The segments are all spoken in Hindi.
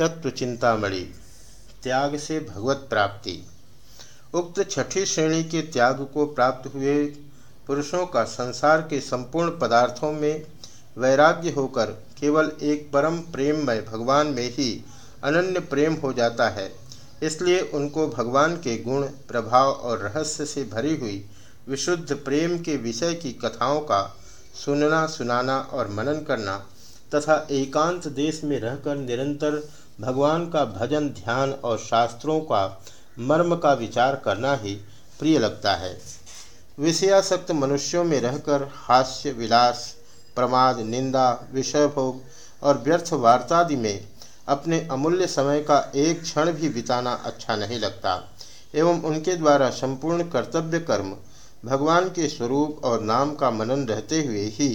तत्व चिंतामणि त्याग से भगवत प्राप्ति। उक्त छठी श्रेणी के त्याग को प्राप्त हुए पुरुषों का संसार के संपूर्ण पदार्थों में वैराग्य होकर केवल एक परम प्रेममय भगवान में ही अनन्य प्रेम हो जाता है। इसलिए उनको भगवान के गुण, प्रभाव और रहस्य से भरी हुई विशुद्ध प्रेम के विषय की कथाओं का सुनना, सुनाना और मनन करना तथा एकांत देश में रहकर निरंतर भगवान का भजन, ध्यान और शास्त्रों का मर्म का विचार करना ही प्रिय लगता है। विषयासक्त मनुष्यों में रहकर हास्य, विलास, प्रमाद, निंदा विषय भोग और व्यर्थ वार्तादि में अपने अमूल्य समय का एक क्षण भी बिताना अच्छा नहीं लगता एवं उनके द्वारा संपूर्ण कर्तव्य कर्म भगवान के स्वरूप और नाम का मनन रहते हुए ही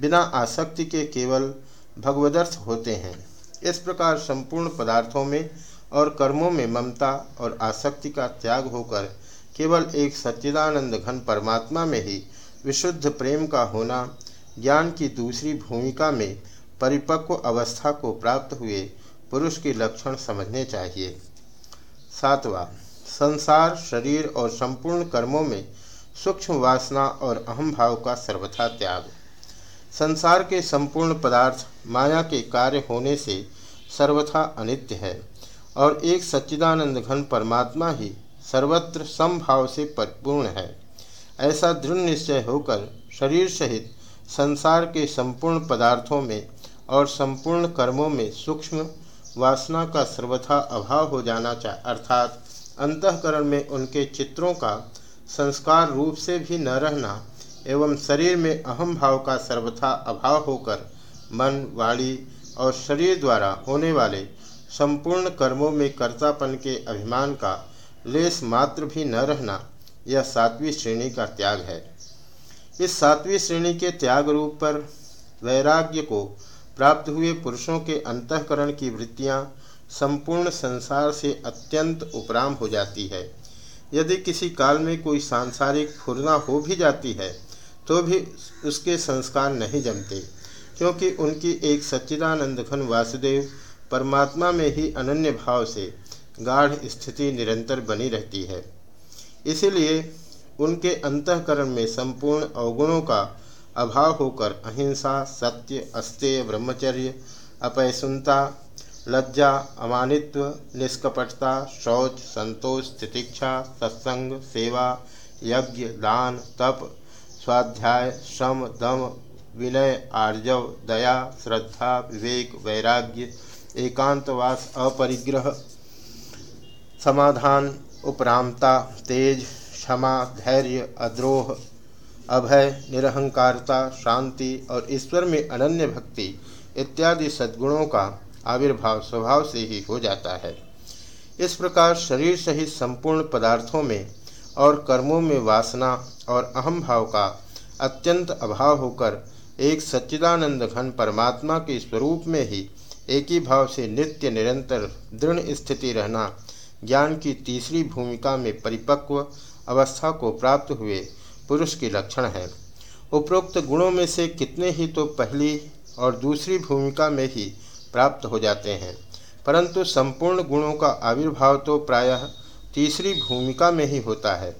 बिना आसक्ति के केवल भगवदर्थ होते हैं। इस प्रकार संपूर्ण पदार्थों में और कर्मों में ममता और आसक्ति का त्याग होकर केवल एक सच्चिदानंद घन परमात्मा में ही विशुद्ध प्रेम का होना, ज्ञान की दूसरी भूमिका में परिपक्व अवस्था को प्राप्त हुए पुरुष के लक्षण समझने चाहिए। सातवा, संसार, शरीर और संपूर्ण कर्मों में सूक्ष्म वासना और अहम भाव का सर्वथा त्याग। संसार के संपूर्ण पदार्थ माया के कार्य होने से सर्वथा अनित्य है, और एक सच्चिदानंद घन परमात्मा ही सर्वत्र समभाव से परिपूर्ण है। ऐसा दृढ़ निश्चय होकर शरीर सहित संसार के संपूर्ण पदार्थों में और संपूर्ण कर्मों में सूक्ष्म वासना का सर्वथा अभाव हो जाना चाह अर्थात अंतकरण में उनके चित्रों का संस्कार रूप से भी न रहना एवं शरीर में अहम भाव का सर्वथा अभाव होकर मन, वाणी और शरीर द्वारा होने वाले संपूर्ण कर्मों में कर्तापन के अभिमान का लेस मात्र भी न रहना यह सातवीं श्रेणी का त्याग है। इस सातवीं श्रेणी के त्याग रूप पर वैराग्य को प्राप्त हुए पुरुषों के अंतकरण की वृत्तियाँ संपूर्ण संसार से अत्यंत उपराम हो जाती है। यदि किसी काल में कोई सांसारिक फुरना हो भी जाती है तो भी उसके संस्कार नहीं जमते, क्योंकि उनकी एक सच्चिदानंद घन वासुदेव परमात्मा में ही अनन्य भाव से गाढ़ स्थिति निरंतर बनी रहती है। इसीलिए उनके अंतकरण में संपूर्ण अवगुणों का अभाव होकर अहिंसा, सत्य अस्तेय ब्रह्मचर्य अपैसुनता लज्जा, अमानित्व, निष्कपटता, शौच, संतोष, तितिक्षा, सत्संग, सेवा, यज्ञ, दान, तप स्वाध्याय, श्रम, दम विनय आर्जव, दया, श्रद्धा, विवेक, वैराग्य, एकांतवास, अपरिग्रह, समाधान, उपरामता, तेज, क्षमा, धैर्य, अद्रोह, अभय, निरहंकारता, शांति और ईश्वर में अनन्य भक्ति इत्यादि सद्गुणों का आविर्भाव स्वभाव से ही हो जाता है। इस प्रकार शरीर सहित संपूर्ण पदार्थों में और कर्मों में वासना और अहम भाव का अत्यंत अभाव होकर एक सच्चिदानंद घन परमात्मा के स्वरूप में ही एक ही भाव से नित्य, निरंतर, दृढ़ स्थिति रहना ज्ञान की तीसरी भूमिका में परिपक्व अवस्था को प्राप्त हुए पुरुष के लक्षण है। उपरोक्त गुणों में से कितने ही तो पहली और दूसरी भूमिका में ही प्राप्त हो जाते हैं, परंतु संपूर्ण गुणों का आविर्भाव तो प्रायः तीसरी भूमिका में ही होता है,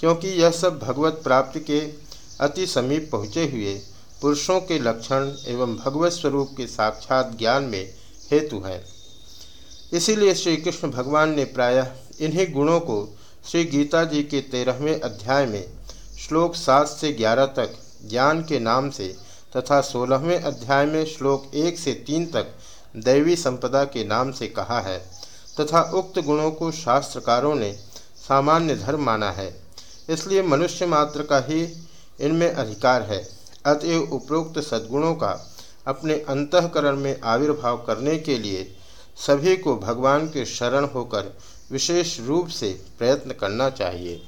क्योंकि यह सब भगवत प्राप्ति के अति समीप पहुँचे हुए पुरुषों के लक्षण एवं भगवत स्वरूप के साक्षात ज्ञान में हेतु है। इसीलिए श्री कृष्ण भगवान ने प्रायः इन्हीं गुणों को श्री गीता जी के तेरहवें अध्याय में श्लोक सात से ग्यारह तक, ज्ञान के नाम से तथा सोलहवें अध्याय में श्लोक एक से तीन तक दैवी संपदा के नाम से कहा है। तथा उक्त गुणों को शास्त्रकारों ने सामान्य धर्म माना है। इसलिए मनुष्य मात्र का ही इनमें अधिकार है। अतएव उपरोक्त सद्गुणों का अपने अंतकरण में आविर्भाव करने के लिए सभी को भगवान के शरण होकर विशेष रूप से प्रयत्न करना चाहिए।